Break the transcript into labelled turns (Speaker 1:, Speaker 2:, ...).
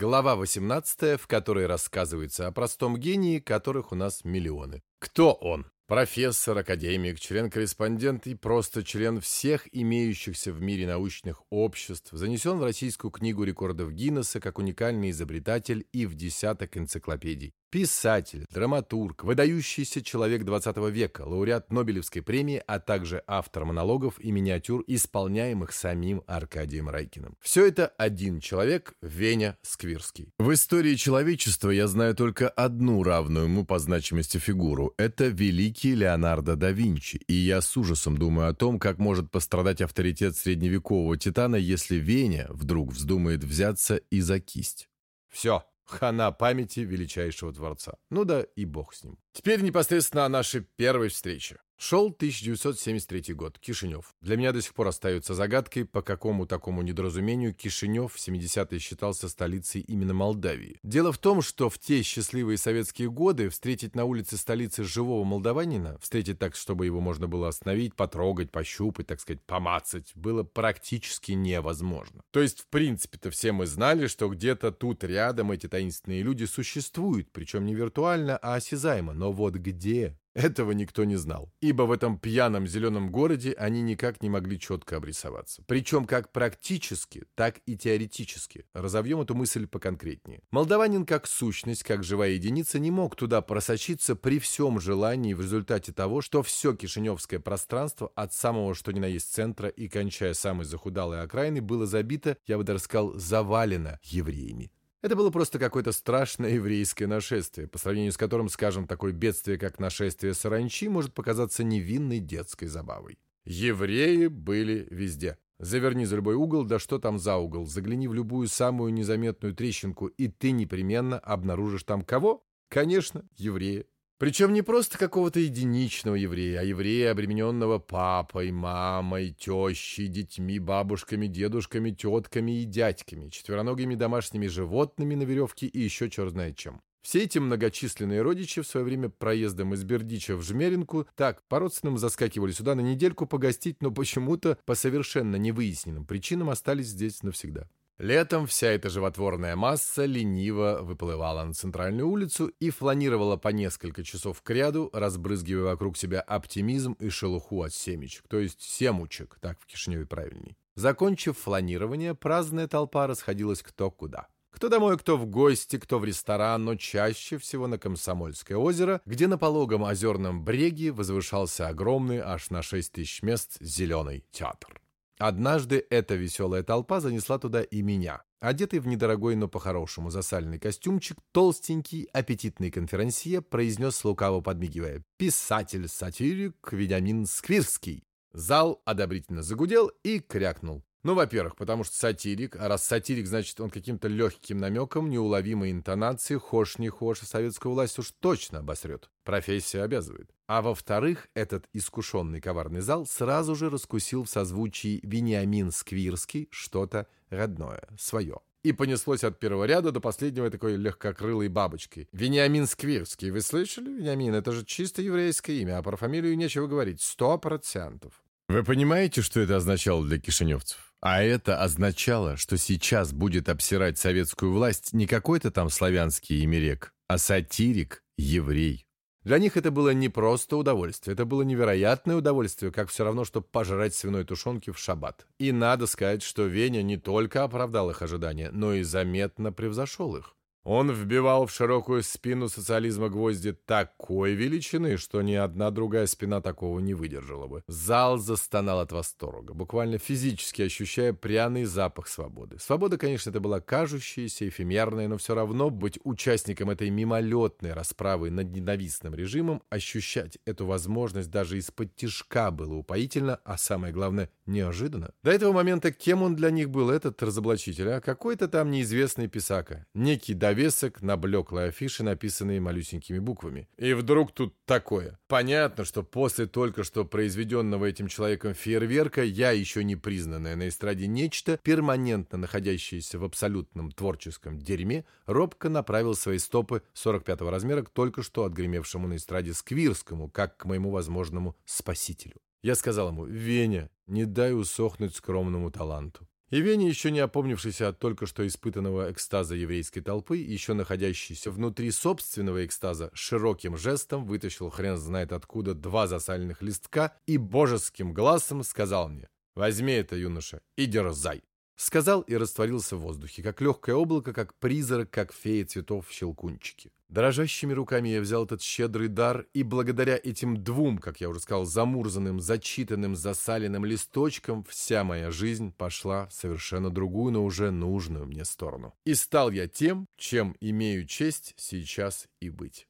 Speaker 1: Глава 18, в которой рассказывается о простом гении, которых у нас миллионы. Кто он? Профессор, академик, член-корреспондент и просто член всех имеющихся в мире научных обществ, занесен в Российскую книгу рекордов Гиннесса как уникальный изобретатель и в десяток энциклопедий. Писатель, драматург, выдающийся человек 20 века, лауреат Нобелевской премии, а также автор монологов и миниатюр, исполняемых самим Аркадием Райкиным. Все это один человек, Веня Сквирский. В истории человечества я знаю только одну равную ему по значимости фигуру. Это великий Леонардо да Винчи, и я с ужасом думаю о том, как может пострадать авторитет средневекового титана, если Веня вдруг вздумает взяться и за кисть. Все, Хана памяти величайшего творца. Ну да и бог с ним. Теперь непосредственно о нашей первой встрече. Шел 1973 год, Кишинев. Для меня до сих пор остается загадкой, по какому такому недоразумению Кишинев в 70-е считался столицей именно Молдавии. Дело в том, что в те счастливые советские годы встретить на улице столицы живого молдаванина, встретить так, чтобы его можно было остановить, потрогать, пощупать, так сказать, помацать, было практически невозможно. То есть, в принципе-то, все мы знали, что где-то тут рядом эти таинственные люди существуют, причем не виртуально, а осязаемо. Но вот где? Этого никто не знал, ибо в этом пьяном зеленом городе они никак не могли четко обрисоваться. Причем как практически, так и теоретически. Разовьем эту мысль поконкретнее. Молдаванин как сущность, как живая единица не мог туда просочиться при всем желании в результате того, что все кишиневское пространство от самого что ни на есть центра и кончая самой захудалой окраины было забито, я бы даже сказал, завалено евреями. Это было просто какое-то страшное еврейское нашествие, по сравнению с которым, скажем, такое бедствие, как нашествие саранчи, может показаться невинной детской забавой. Евреи были везде. Заверни за любой угол, да что там за угол, загляни в любую самую незаметную трещинку, и ты непременно обнаружишь там кого? Конечно, еврея. Причем не просто какого-то единичного еврея, а еврея, обремененного папой, мамой, тещей, детьми, бабушками, дедушками, тетками и дядьками, четвероногими домашними животными на веревке и еще черт знает чем. Все эти многочисленные родичи в свое время проездом из Бердича в Жмеринку так по-родственному заскакивали сюда на недельку погостить, но почему-то по совершенно невыясненным причинам остались здесь навсегда. Летом вся эта животворная масса лениво выплывала на центральную улицу и фланировала по несколько часов к ряду, разбрызгивая вокруг себя оптимизм и шелуху от семечек, то есть семучек, так в Кишиневе правильней. Закончив фланирование, праздная толпа расходилась кто куда. Кто домой, кто в гости, кто в ресторан, но чаще всего на Комсомольское озеро, где на пологом озерном бреге возвышался огромный, аж на 6 тысяч мест, зеленый театр. Однажды эта веселая толпа занесла туда и меня. Одетый в недорогой, но по-хорошему засальный костюмчик, толстенький, аппетитный конферансье произнес лукаво подмигивая «Писатель-сатирик Вениамин Сквирский». Зал одобрительно загудел и крякнул. Ну, во-первых, потому что сатирик, а раз сатирик, значит, он каким-то легким намеком, неуловимой интонацией, хошь не хошь, советскую власть уж точно обосрет. Профессия обязывает. А во-вторых, этот искушенный коварный зал сразу же раскусил в созвучии Вениамин Сквирский что-то родное, свое. И понеслось от первого ряда до последнего такой легкокрылой бабочкой. Вениамин Сквирский. Вы слышали, Вениамин? Это же чисто еврейское имя, а про фамилию нечего говорить. Сто процентов. Вы понимаете, что это означало для кишиневцев? А это означало, что сейчас будет обсирать советскую власть не какой-то там славянский имерек, а сатирик, еврей. Для них это было не просто удовольствие, это было невероятное удовольствие, как все равно, что пожрать свиной тушенки в шаббат. И надо сказать, что Веня не только оправдал их ожидания, но и заметно превзошел их. Он вбивал в широкую спину социализма гвозди такой величины, что ни одна другая спина такого не выдержала бы. Зал застонал от восторга, буквально физически ощущая пряный запах свободы. Свобода, конечно, это была кажущаяся, эфемерная, но все равно быть участником этой мимолетной расправы над ненавистным режимом, ощущать эту возможность даже из-под тишка было упоительно, а самое главное, неожиданно. До этого момента кем он для них был, этот разоблачитель, а какой-то там неизвестный писака, некий Давид довесок на блеклой афише, написанные малюсенькими буквами. И вдруг тут такое. Понятно, что после только что произведенного этим человеком фейерверка я, еще не признанная на эстраде нечто, перманентно находящееся в абсолютном творческом дерьме, робко направил свои стопы 45-го размера к только что отгремевшему на эстраде Сквирскому, как к моему возможному спасителю. Я сказал ему, «Веня, не дай усохнуть скромному таланту». И Веня, еще не опомнившийся от только что испытанного экстаза еврейской толпы, еще находящийся внутри собственного экстаза, широким жестом вытащил хрен знает откуда два засаленных листка и божеским глазом сказал мне «Возьми это, юноша, и дерзай». Сказал и растворился в воздухе, как легкое облако, как призрак, как фея цветов в щелкунчике. Дрожащими руками я взял этот щедрый дар, и благодаря этим двум, как я уже сказал, замурзанным, зачитанным, засаленным листочкам, вся моя жизнь пошла в совершенно другую, но уже нужную мне сторону. И стал я тем, чем имею честь сейчас и быть.